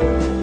Bye.